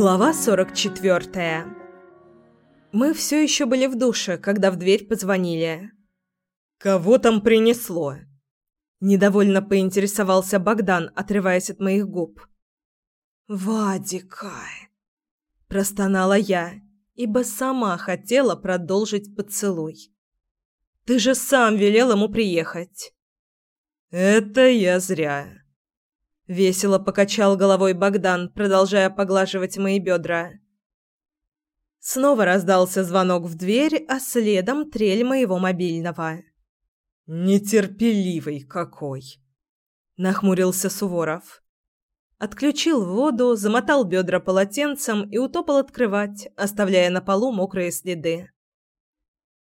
Глава 44. Мы все еще были в душе, когда в дверь позвонили. «Кого там принесло?» Недовольно поинтересовался Богдан, отрываясь от моих губ. «Вадика!» Простонала я, ибо сама хотела продолжить поцелуй. «Ты же сам велел ему приехать!» «Это я зря!» Весело покачал головой Богдан, продолжая поглаживать мои бедра. Снова раздался звонок в дверь, а следом трель моего мобильного. «Нетерпеливый какой!» – нахмурился Суворов. Отключил воду, замотал бедра полотенцем и утопал открывать, оставляя на полу мокрые следы.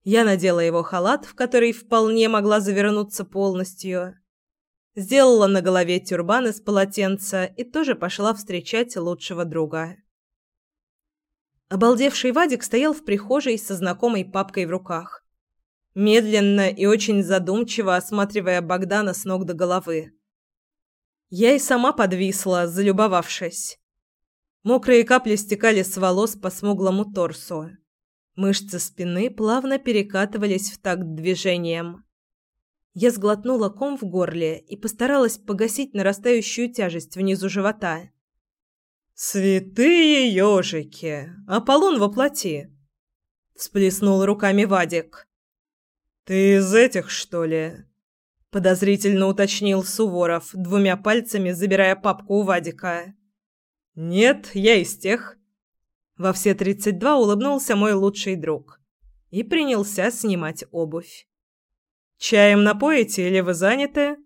Я надела его халат, в который вполне могла завернуться полностью, Сделала на голове тюрбан из полотенца и тоже пошла встречать лучшего друга. Обалдевший Вадик стоял в прихожей со знакомой папкой в руках, медленно и очень задумчиво осматривая Богдана с ног до головы. Я и сама подвисла, залюбовавшись. Мокрые капли стекали с волос по смуглому торсу. Мышцы спины плавно перекатывались в такт движением. Я сглотнула ком в горле и постаралась погасить нарастающую тяжесть внизу живота. «Святые ежики! Аполлон воплоти!» – всплеснул руками Вадик. «Ты из этих, что ли?» – подозрительно уточнил Суворов, двумя пальцами забирая папку у Вадика. «Нет, я из тех». Во все тридцать два улыбнулся мой лучший друг и принялся снимать обувь. Чаем напоите или вы заняты?»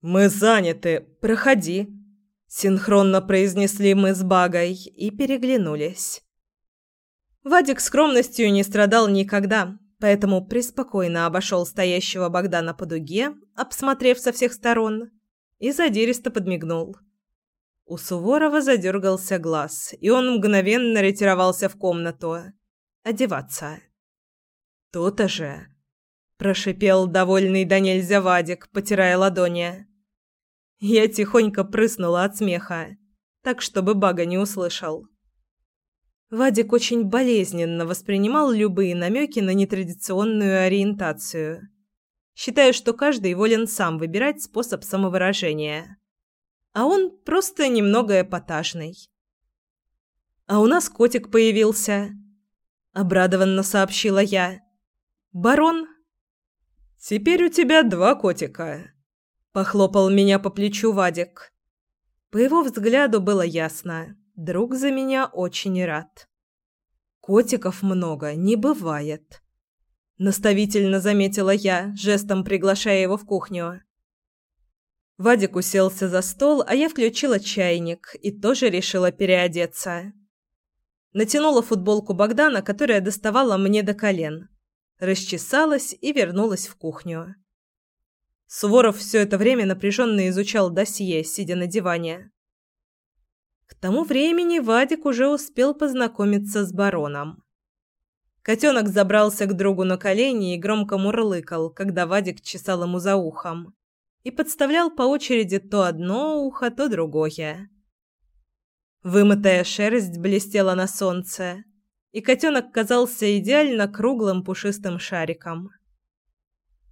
«Мы заняты. Проходи», — синхронно произнесли мы с Багой и переглянулись. Вадик скромностью не страдал никогда, поэтому преспокойно обошел стоящего Богдана по дуге, обсмотрев со всех сторон, и задиристо подмигнул. У Суворова задергался глаз, и он мгновенно ретировался в комнату. Одеваться. То-то же прошипел довольный до нельзя Вадик, потирая ладони. Я тихонько прыснула от смеха, так чтобы Бага не услышал. Вадик очень болезненно воспринимал любые намеки на нетрадиционную ориентацию, считая, что каждый волен сам выбирать способ самовыражения. А он просто немного эпатажный. «А у нас котик появился», — обрадованно сообщила я. «Барон «Теперь у тебя два котика», – похлопал меня по плечу Вадик. По его взгляду было ясно, друг за меня очень рад. «Котиков много не бывает», – наставительно заметила я, жестом приглашая его в кухню. Вадик уселся за стол, а я включила чайник и тоже решила переодеться. Натянула футболку Богдана, которая доставала мне до колен расчесалась и вернулась в кухню. Суворов все это время напряженно изучал досье, сидя на диване. К тому времени Вадик уже успел познакомиться с бароном. Котенок забрался к другу на колени и громко мурлыкал, когда Вадик чесал ему за ухом и подставлял по очереди то одно ухо, то другое. Вымытая шерсть блестела на солнце, и котенок казался идеально круглым пушистым шариком.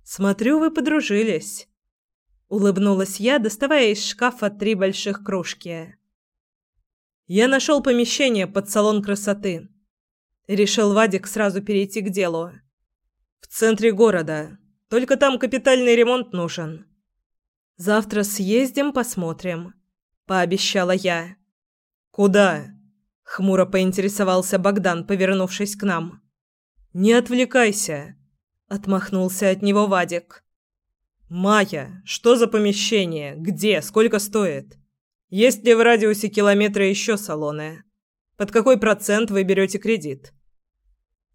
«Смотрю, вы подружились», — улыбнулась я, доставая из шкафа три больших кружки. «Я нашел помещение под салон красоты», — решил Вадик сразу перейти к делу. «В центре города. Только там капитальный ремонт нужен». «Завтра съездим, посмотрим», — пообещала я. «Куда?» Хмуро поинтересовался Богдан, повернувшись к нам. «Не отвлекайся!» – отмахнулся от него Вадик. «Майя, что за помещение? Где? Сколько стоит? Есть ли в радиусе километра еще салоны? Под какой процент вы берете кредит?»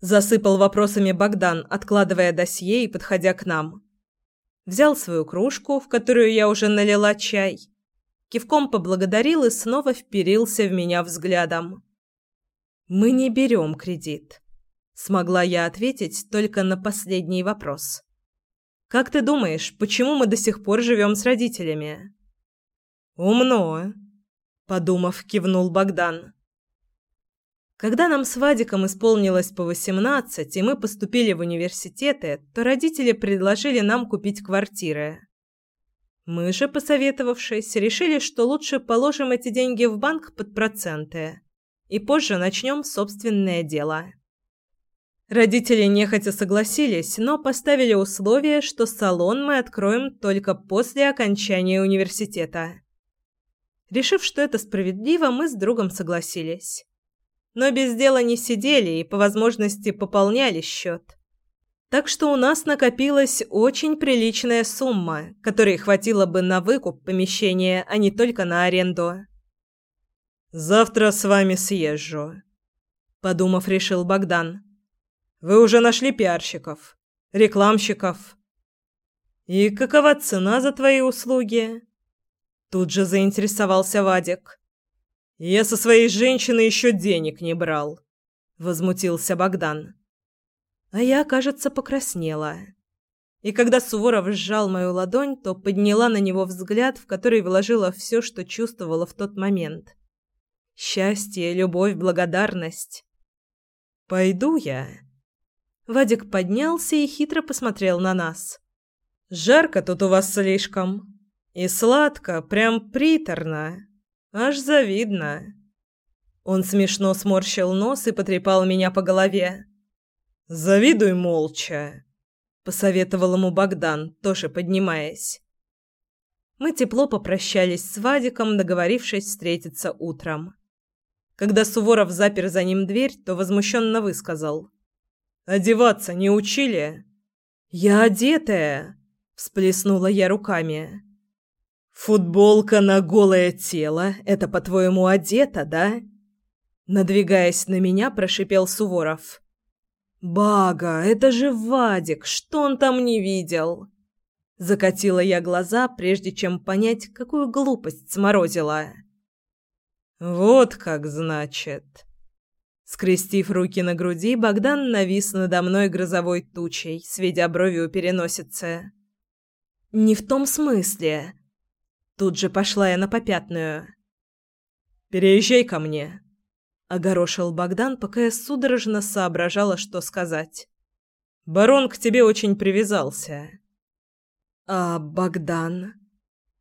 Засыпал вопросами Богдан, откладывая досье и подходя к нам. Взял свою кружку, в которую я уже налила чай, кивком поблагодарил и снова вперился в меня взглядом. «Мы не берем кредит», — смогла я ответить только на последний вопрос. «Как ты думаешь, почему мы до сих пор живем с родителями?» «Умно», — подумав, кивнул Богдан. Когда нам с Вадиком исполнилось по 18, и мы поступили в университеты, то родители предложили нам купить квартиры. Мы же, посоветовавшись, решили, что лучше положим эти деньги в банк под проценты и позже начнем собственное дело. Родители нехотя согласились, но поставили условие, что салон мы откроем только после окончания университета. Решив, что это справедливо, мы с другом согласились. Но без дела не сидели и по возможности пополняли счет. Так что у нас накопилась очень приличная сумма, которой хватило бы на выкуп помещения, а не только на аренду. «Завтра с вами съезжу», – подумав, решил Богдан. «Вы уже нашли пиарщиков, рекламщиков?» «И какова цена за твои услуги?» Тут же заинтересовался Вадик. «Я со своей женщиной еще денег не брал», – возмутился Богдан. А я, кажется, покраснела. И когда Суворов сжал мою ладонь, то подняла на него взгляд, в который вложила все, что чувствовала в тот момент. Счастье, любовь, благодарность. «Пойду я». Вадик поднялся и хитро посмотрел на нас. «Жарко тут у вас слишком. И сладко, прям приторно. Аж завидно». Он смешно сморщил нос и потрепал меня по голове. «Завидуй молча», — посоветовал ему Богдан, тоже поднимаясь. Мы тепло попрощались с Вадиком, договорившись встретиться утром. Когда Суворов запер за ним дверь, то возмущенно высказал. «Одеваться не учили?» «Я одетая!» – всплеснула я руками. «Футболка на голое тело – это, по-твоему, одета, да?» Надвигаясь на меня, прошипел Суворов. «Бага, это же Вадик, что он там не видел?» Закатила я глаза, прежде чем понять, какую глупость сморозила. «Вот как значит!» Скрестив руки на груди, Богдан навис надо мной грозовой тучей, сведя брови у переносицы. «Не в том смысле!» Тут же пошла я на попятную. «Переезжай ко мне!» Огорошил Богдан, пока я судорожно соображала, что сказать. Барон к тебе очень привязался. А Богдан?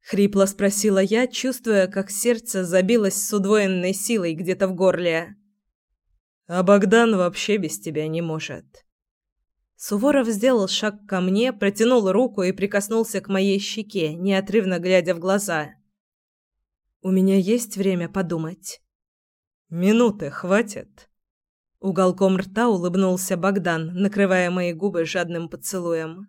хрипло спросила я, чувствуя, как сердце забилось с удвоенной силой где-то в горле. А Богдан вообще без тебя не может. Суворов сделал шаг ко мне, протянул руку и прикоснулся к моей щеке, неотрывно глядя в глаза. У меня есть время подумать. Минуты хватит. Уголком рта улыбнулся Богдан, накрывая мои губы жадным поцелуем.